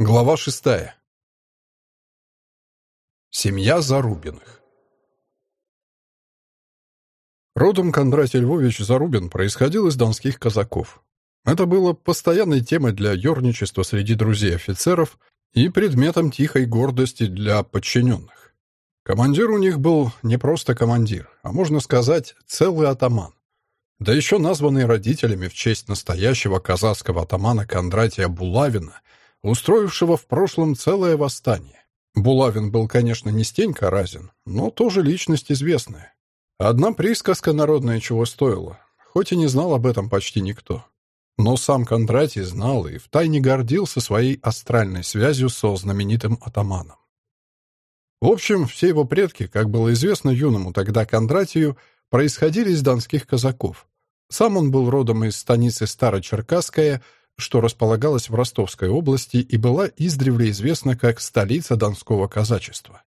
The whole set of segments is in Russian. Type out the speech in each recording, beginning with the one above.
Глава шестая. Семья Зарубиных. Родом Кондратий Львович Зарубин происходил из донских казаков. Это было постоянной темой для ерничества среди друзей офицеров и предметом тихой гордости для подчиненных. Командир у них был не просто командир, а, можно сказать, целый атаман. Да еще названный родителями в честь настоящего казахского атамана Кондратия Булавина – устроившего в прошлом целое восстание. Булавин был, конечно, не стенька разин, но тоже личность известная. Одна присказка народная чего стоила, хоть и не знал об этом почти никто. Но сам Кондратий знал и втайне гордился своей астральной связью со знаменитым атаманом. В общем, все его предки, как было известно юному тогда Кондратию, происходили из донских казаков. Сам он был родом из станицы Старочеркасская, что располагалась в Ростовской области и была издревле известна как столица Донского казачества.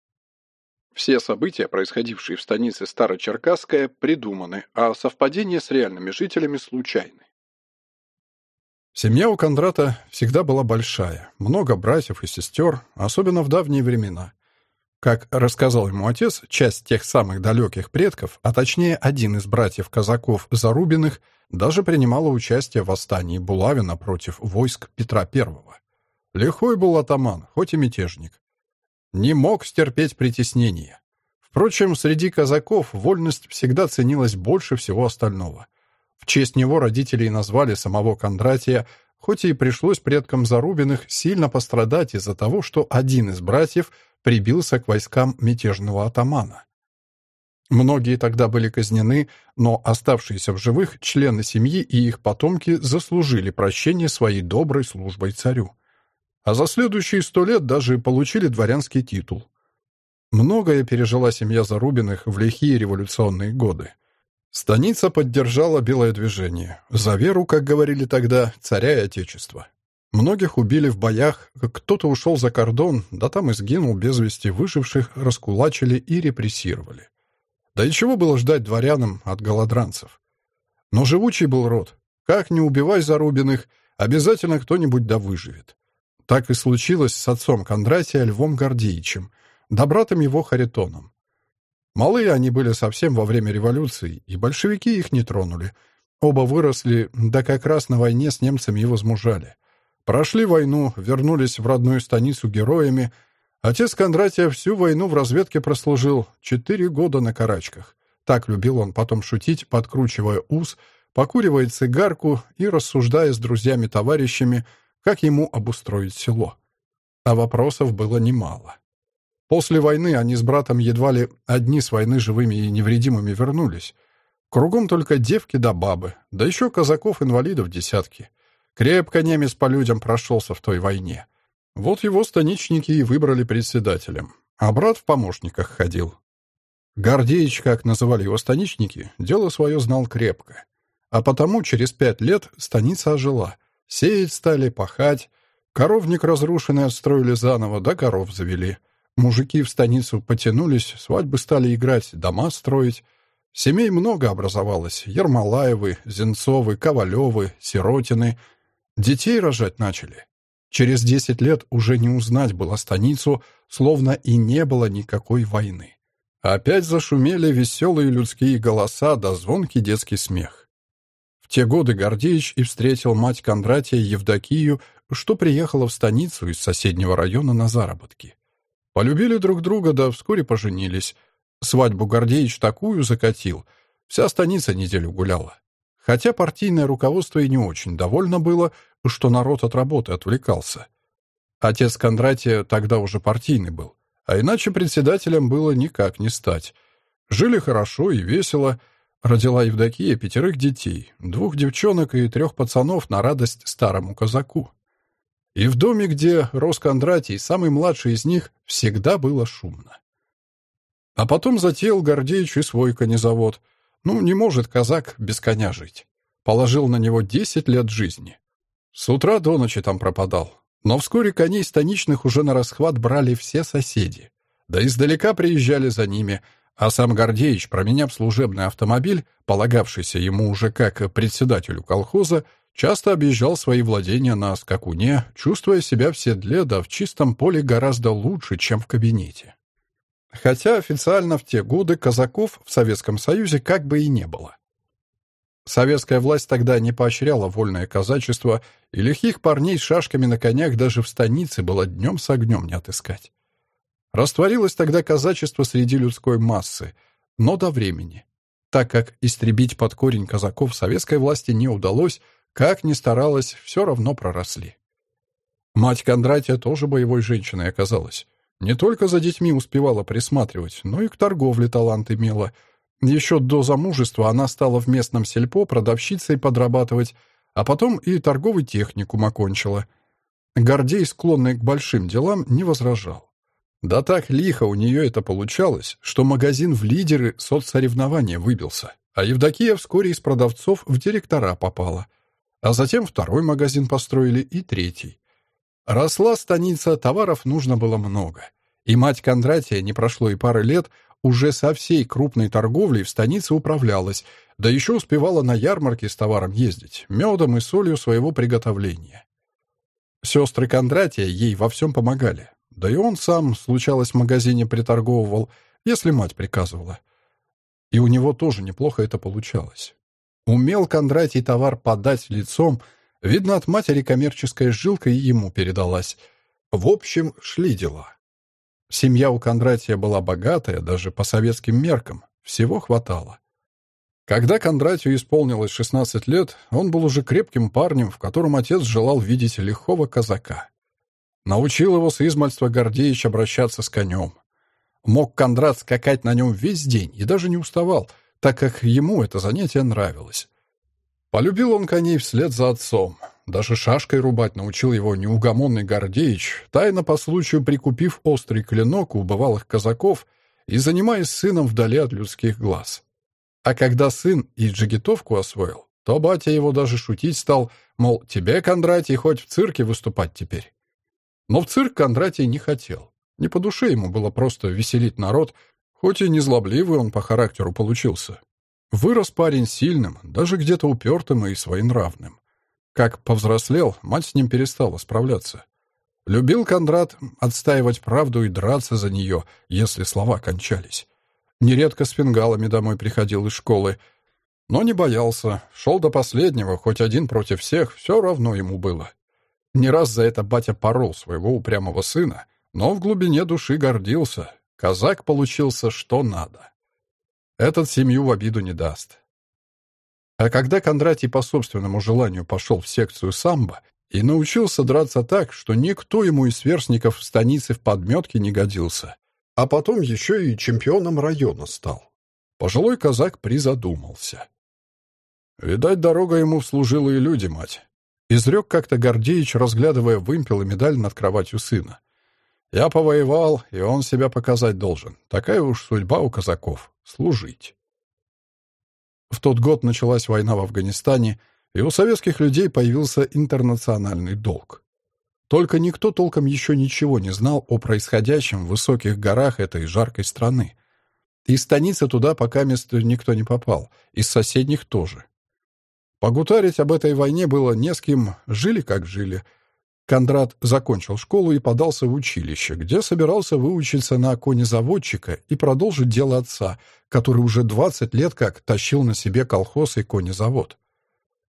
Все события, происходившие в станице Старочеркасская, придуманы, а совпадения с реальными жителями случайны. Семья у Кондрата всегда была большая, много братьев и сестер, особенно в давние времена. Как рассказал ему отец, часть тех самых далеких предков, а точнее один из братьев-казаков Зарубиных – даже принимала участие в восстании Булавина против войск Петра I. Лихой был атаман, хоть и мятежник. Не мог стерпеть притеснения. Впрочем, среди казаков вольность всегда ценилась больше всего остального. В честь него родители назвали самого Кондратия, хоть и пришлось предкам Зарубиных сильно пострадать из-за того, что один из братьев прибился к войскам мятежного атамана. Многие тогда были казнены, но оставшиеся в живых члены семьи и их потомки заслужили прощение своей доброй службой царю. А за следующие сто лет даже получили дворянский титул. Многое пережила семья Зарубиных в лихие революционные годы. Станица поддержала белое движение, за веру, как говорили тогда, царя и отечества. Многих убили в боях, кто-то ушел за кордон, да там и сгинул без вести, выживших раскулачили и репрессировали. Да и чего было ждать дворянам от голодранцев? Но живучий был род. Как не убивай Зарубиных, обязательно кто-нибудь да выживет. Так и случилось с отцом Кондратия Львом Гордеичем, да братом его Харитоном. Малые они были совсем во время революции, и большевики их не тронули. Оба выросли, да как раз на войне с немцами и возмужали. Прошли войну, вернулись в родную станицу героями — Отец Кондратия всю войну в разведке прослужил, четыре года на карачках. Так любил он потом шутить, подкручивая ус, покуривая цигарку и рассуждая с друзьями-товарищами, как ему обустроить село. А вопросов было немало. После войны они с братом едва ли одни с войны живыми и невредимыми вернулись. Кругом только девки да бабы, да еще казаков-инвалидов десятки. Крепко немец по людям прошелся в той войне. Вот его станичники и выбрали председателем, а брат в помощниках ходил. Гордеич, как называли его станичники, дело свое знал крепко. А потому через пять лет станица ожила. Сеять стали, пахать. Коровник разрушенный отстроили заново, да коров завели. Мужики в станицу потянулись, свадьбы стали играть, дома строить. Семей много образовалось. Ермолаевы, Зенцовы, Ковалевы, Сиротины. Детей рожать начали. Через десять лет уже не узнать было станицу, словно и не было никакой войны. Опять зашумели веселые людские голоса да звонкий детский смех. В те годы Гордеич и встретил мать Кондратия Евдокию, что приехала в станицу из соседнего района на заработки. Полюбили друг друга, да вскоре поженились. Свадьбу Гордеич такую закатил, вся станица неделю гуляла. Хотя партийное руководство и не очень довольно было, что народ от работы отвлекался. Отец Кондратия тогда уже партийный был, а иначе председателем было никак не стать. Жили хорошо и весело. Родила Евдокия пятерых детей, двух девчонок и трех пацанов на радость старому казаку. И в доме, где рос Кондратий, самый младший из них, всегда было шумно. А потом затеял Гордеич и свой конезавод. Ну, не может казак без коня жить. Положил на него десять лет жизни. С утра до ночи там пропадал. Но вскоре коней станичных уже на расхват брали все соседи. Да издалека приезжали за ними, а сам Гордеич, променяв служебный автомобиль, полагавшийся ему уже как председателю колхоза, часто объезжал свои владения на скакуне, чувствуя себя в седле да в чистом поле гораздо лучше, чем в кабинете. Хотя официально в те годы казаков в Советском Союзе как бы и не было. Советская власть тогда не поощряла вольное казачество, и лихих парней с шашками на конях даже в станице было днем с огнем не отыскать. Растворилось тогда казачество среди людской массы, но до времени. Так как истребить под корень казаков советской власти не удалось, как ни старалась, все равно проросли. Мать Кондратия тоже боевой женщиной оказалась. Не только за детьми успевала присматривать, но и к торговле талант имела. Еще до замужества она стала в местном сельпо продавщицей подрабатывать, а потом и торговый техникум окончила. Гордей, склонный к большим делам, не возражал. Да так лихо у нее это получалось, что магазин в лидеры соцсоревнования выбился, а Евдокия вскоре из продавцов в директора попала. А затем второй магазин построили и третий. Росла станица, товаров нужно было много. И мать Кондратия, не прошло и пары лет, уже со всей крупной торговлей в станице управлялась, да еще успевала на ярмарке с товаром ездить, медом и солью своего приготовления. Сестры Кондратия ей во всем помогали. Да и он сам, случалось, в магазине приторговывал, если мать приказывала. И у него тоже неплохо это получалось. Умел Кондратий товар подать лицом — Видно, от матери коммерческая жилка и ему передалась. В общем, шли дела. Семья у Кондратия была богатая, даже по советским меркам. Всего хватало. Когда Кондратию исполнилось 16 лет, он был уже крепким парнем, в котором отец желал видеть лихого казака. Научил его с измальства Гордеич обращаться с конем. Мог Кондрат скакать на нем весь день и даже не уставал, так как ему это занятие нравилось. Полюбил он коней вслед за отцом. Даже шашкой рубать научил его неугомонный Гордеич, тайно по случаю прикупив острый клинок у бывалых казаков и занимаясь сыном вдали от людских глаз. А когда сын и джигитовку освоил, то батя его даже шутить стал, мол, тебе, Кондратий, хоть в цирке выступать теперь. Но в цирк Кондратий не хотел. Не по душе ему было просто веселить народ, хоть и незлобливый он по характеру получился. Вырос парень сильным, даже где-то упертым и своенравным. Как повзрослел, мать с ним перестала справляться. Любил Кондрат отстаивать правду и драться за нее, если слова кончались. Нередко с фингалами домой приходил из школы, но не боялся, шел до последнего, хоть один против всех, все равно ему было. Не раз за это батя порол своего упрямого сына, но в глубине души гордился. Казак получился что надо. Этот семью в обиду не даст. А когда Кондратий по собственному желанию пошел в секцию самбо и научился драться так, что никто ему из сверстников в станице в подметке не годился, а потом еще и чемпионом района стал, пожилой казак призадумался. Видать, дорога ему в служилые люди, мать. Изрек как-то Гордеич, разглядывая вымпел и медаль над кроватью сына. Я повоевал, и он себя показать должен. Такая уж судьба у казаков — служить. В тот год началась война в Афганистане, и у советских людей появился интернациональный долг. Только никто толком еще ничего не знал о происходящем в высоких горах этой жаркой страны. Из станицы туда пока место никто не попал, из соседних тоже. Погутарить об этой войне было не с кем, жили как жили — Кондрат закончил школу и подался в училище, где собирался выучиться на конезаводчика и продолжить дело отца, который уже 20 лет как тащил на себе колхоз и конезавод.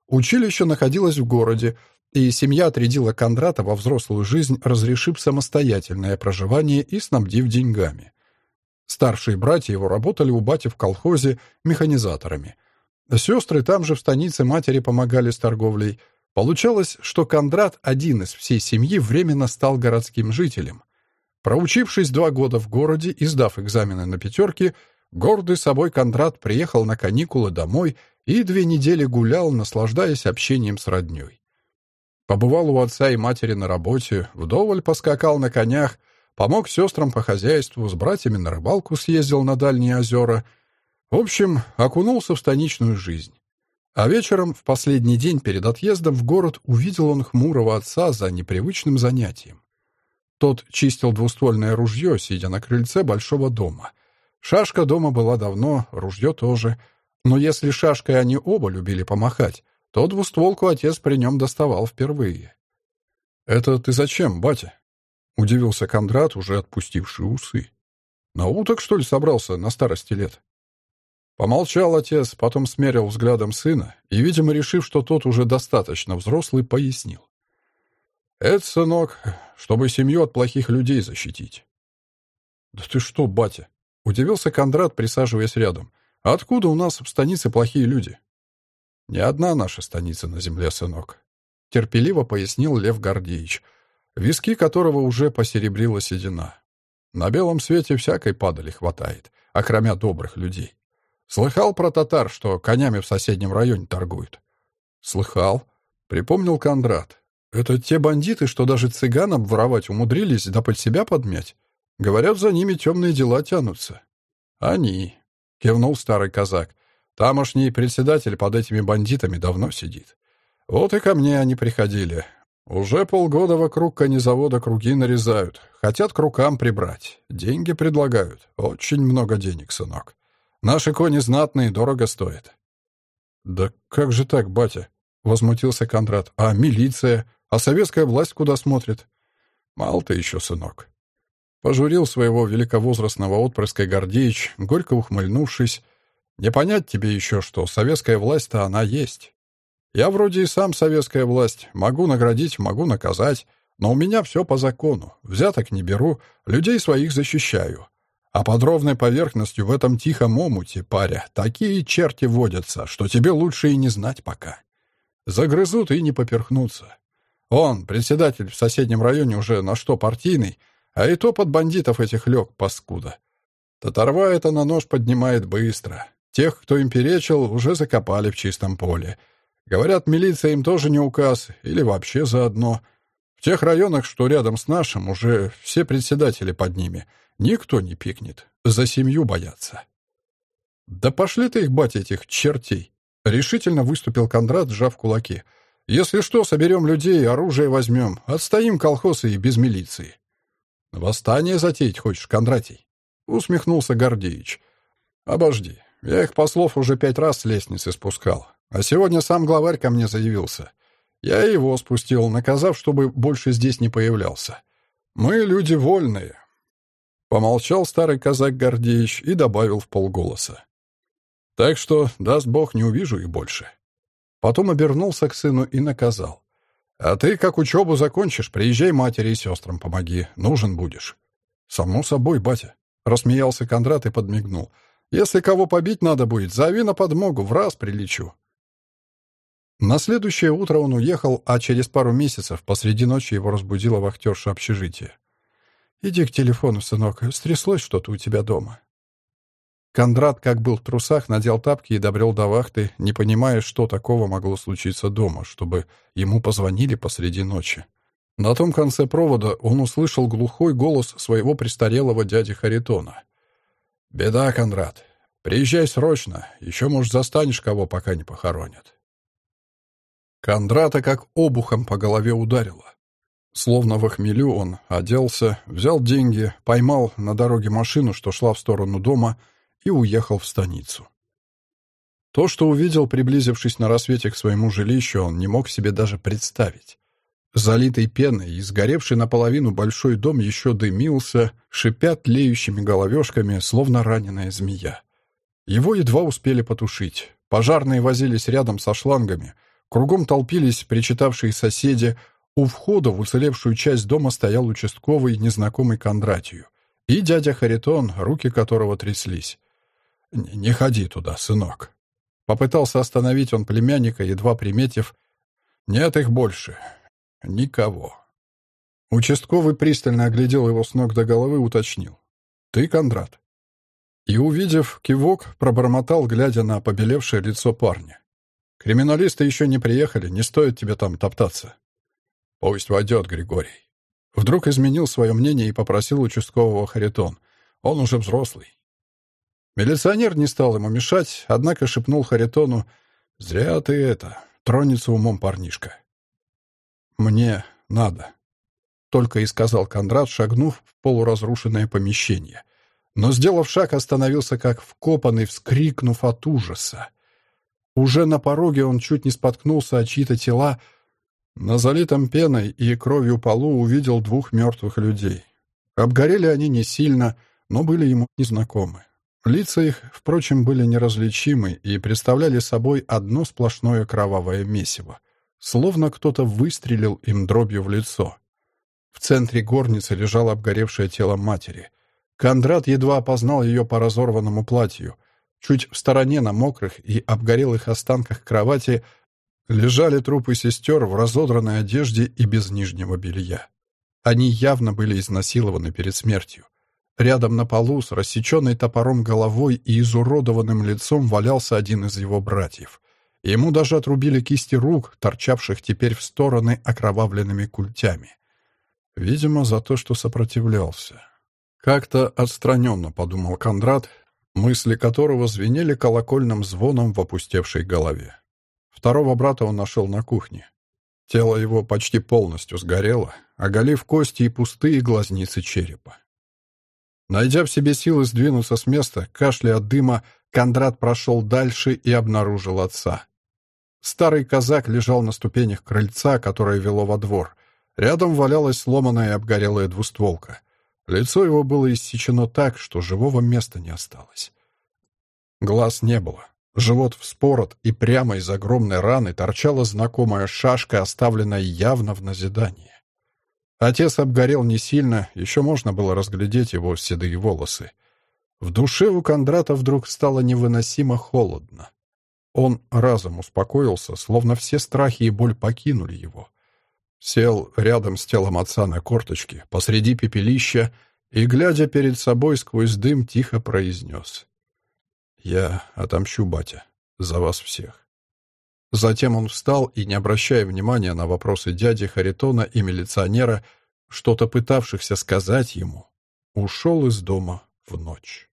Училище находилось в городе, и семья отрядила Кондрата во взрослую жизнь, разрешив самостоятельное проживание и снабдив деньгами. Старшие братья его работали у бати в колхозе механизаторами. Сестры там же в станице матери помогали с торговлей – Получалось, что Кондрат, один из всей семьи, временно стал городским жителем. Проучившись два года в городе и сдав экзамены на пятерки, гордый собой Кондрат приехал на каникулы домой и две недели гулял, наслаждаясь общением с роднёй. Побывал у отца и матери на работе, вдоволь поскакал на конях, помог сестрам по хозяйству, с братьями на рыбалку съездил на дальние озера. В общем, окунулся в станичную жизнь. А вечером, в последний день перед отъездом в город, увидел он хмурого отца за непривычным занятием. Тот чистил двуствольное ружье, сидя на крыльце большого дома. Шашка дома была давно, ружье тоже. Но если шашкой они оба любили помахать, то двустволку отец при нем доставал впервые. «Это ты зачем, батя?» — удивился Кондрат, уже отпустивший усы. «На уток, что ли, собрался на старости лет?» Помолчал отец, потом смерил взглядом сына и, видимо, решив, что тот уже достаточно взрослый, пояснил. «Это, сынок, чтобы семью от плохих людей защитить». «Да ты что, батя?» — удивился Кондрат, присаживаясь рядом. «Откуда у нас в станице плохие люди?» «Не одна наша станица на земле, сынок», — терпеливо пояснил Лев Гордеевич, виски которого уже посеребрила седина. «На белом свете всякой падали хватает, окромя добрых людей. Слыхал про татар, что конями в соседнем районе торгуют? Слыхал. Припомнил Кондрат. Это те бандиты, что даже цыган обворовать умудрились, да под себя подмять. Говорят, за ними темные дела тянутся. Они. Кивнул старый казак. Тамошний председатель под этими бандитами давно сидит. Вот и ко мне они приходили. Уже полгода вокруг конезавода круги нарезают. Хотят к рукам прибрать. Деньги предлагают. Очень много денег, сынок. Наши кони знатные, дорого стоят». «Да как же так, батя?» — возмутился Кондрат. «А милиция? А советская власть куда смотрит?» «Мало ты еще, сынок». Пожурил своего великовозрастного отпрыска Гордеич, горько ухмыльнувшись. «Не понять тебе еще, что советская власть-то она есть. Я вроде и сам советская власть. Могу наградить, могу наказать. Но у меня все по закону. Взяток не беру, людей своих защищаю. А под ровной поверхностью в этом тихом омуте, паря, такие черти водятся, что тебе лучше и не знать пока. Загрызут и не поперхнутся. Он, председатель в соседнем районе, уже на что партийный, а и то под бандитов этих лег, паскуда. Татарва это на нож поднимает быстро. Тех, кто им перечил, уже закопали в чистом поле. Говорят, милиция им тоже не указ, или вообще заодно. Тех районах, что рядом с нашим, уже все председатели под ними — Никто не пикнет. За семью боятся. «Да пошли ты их, батя, этих чертей!» Решительно выступил Кондрат, сжав кулаки. «Если что, соберем людей, оружие возьмем. Отстоим колхозы и без милиции». «Восстание затеять хочешь, Кондратий?» Усмехнулся Гордеич. «Обожди. Я их послов уже пять раз с лестницы спускал. А сегодня сам главарь ко мне заявился. Я его спустил, наказав, чтобы больше здесь не появлялся. Мы люди вольные, Помолчал старый казак Гордеич и добавил в полголоса. «Так что, даст бог, не увижу их больше». Потом обернулся к сыну и наказал. «А ты, как учебу закончишь, приезжай матери и сестрам помоги. Нужен будешь». «Само собой, батя», — рассмеялся Кондрат и подмигнул. «Если кого побить надо будет, зови на подмогу, в раз прилечу». На следующее утро он уехал, а через пару месяцев посреди ночи его разбудила вахтерша общежития. «Иди к телефону, сынок, стряслось что-то у тебя дома». Кондрат, как был в трусах, надел тапки и добрел до вахты, не понимая, что такого могло случиться дома, чтобы ему позвонили посреди ночи. На том конце провода он услышал глухой голос своего престарелого дяди Харитона. «Беда, Кондрат. Приезжай срочно. Еще, может, застанешь кого, пока не похоронят». Кондрата как обухом по голове ударило. Словно в охмелю он оделся, взял деньги, поймал на дороге машину, что шла в сторону дома, и уехал в станицу. То, что увидел, приблизившись на рассвете к своему жилищу, он не мог себе даже представить. Залитый пеной и сгоревший наполовину большой дом еще дымился, шипя тлеющими головешками, словно раненая змея. Его едва успели потушить. Пожарные возились рядом со шлангами. Кругом толпились причитавшие соседи, у входа в уцелевшую часть дома стоял участковый, незнакомый Кондратию, и дядя Харитон, руки которого тряслись. «Не ходи туда, сынок». Попытался остановить он племянника, едва приметив. «Нет их больше. Никого». Участковый пристально оглядел его с ног до головы, уточнил. «Ты Кондрат?» И, увидев кивок, пробормотал, глядя на побелевшее лицо парня. «Криминалисты еще не приехали, не стоит тебе там топтаться». «Пусть войдет Григорий». Вдруг изменил свое мнение и попросил участкового Харитон. Он уже взрослый. Милиционер не стал ему мешать, однако шепнул Харитону, Зря ты это, тронется умом парнишка. Мне надо, только и сказал Кондрат, шагнув в полуразрушенное помещение. Но, сделав шаг, остановился как вкопанный, вскрикнув от ужаса. Уже на пороге он чуть не споткнулся о чьи-то тела. На залитом пеной и кровью полу увидел двух мертвых людей. Обгорели они не сильно, но были ему незнакомы. Лица их, впрочем, были неразличимы и представляли собой одно сплошное кровавое месиво, словно кто-то выстрелил им дробью в лицо. В центре горницы лежало обгоревшее тело матери. Кондрат едва опознал ее по разорванному платью. Чуть в стороне на мокрых и обгорелых останках кровати лежали трупы сестер в разодранной одежде и без нижнего белья. Они явно были изнасилованы перед смертью. Рядом на полу с рассеченной топором головой и изуродованным лицом валялся один из его братьев. Ему даже отрубили кисти рук, торчавших теперь в стороны окровавленными культями. Видимо, за то, что сопротивлялся. Как-то отстраненно подумал Кондрат, мысли которого звенели колокольным звоном в опустевшей голове. Второго брата он нашел на кухне. Тело его почти полностью сгорело, оголив кости и пустые глазницы черепа. Найдя в себе силы сдвинуться с места, кашля от дыма, Кондрат прошел дальше и обнаружил отца. Старый казак лежал на ступенях крыльца, которое вело во двор. Рядом валялась сломанная и обгорелая двустволка. Лицо его было иссечено так, что живого места не осталось. Глаз не было. Живот вспорот, и прямо из огромной раны торчала знакомая шашка, оставленная явно в назидание. Отец обгорел не сильно, еще можно было разглядеть его седые волосы. В душе у Кондрата вдруг стало невыносимо холодно. Он разом успокоился, словно все страхи и боль покинули его. Сел рядом с телом отца на корточке, посреди пепелища, и, глядя перед собой сквозь дым, тихо произнес. «Я отомщу, батя, за вас всех». Затем он встал и, не обращая внимания на вопросы дяди Харитона и милиционера, что-то пытавшихся сказать ему, ушел из дома в ночь.